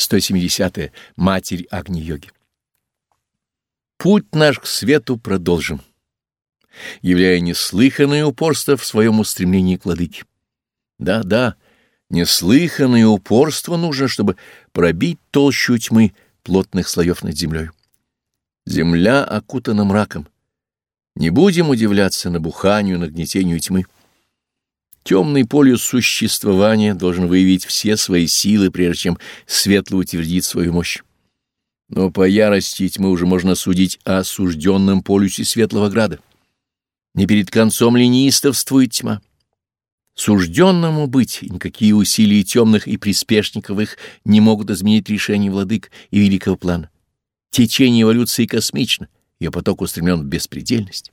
170. -е. Матерь Агни-йоги. Путь наш к свету продолжим, являя неслыханное упорство в своем устремлении к владыке. Да, да, неслыханное упорство нужно, чтобы пробить толщу тьмы плотных слоев над землей. Земля окутана мраком. Не будем удивляться набуханию, нагнетению тьмы. Темный полюс существования должен выявить все свои силы, прежде чем светло утвердит свою мощь. Но по ярости тьмы уже можно судить о осужденном полюсе Светлого Града. Не перед концом ли тьма? Сужденному быть никакие усилия темных и приспешников их не могут изменить решение владык и великого плана. Течение эволюции космично, ее поток устремлен в беспредельность.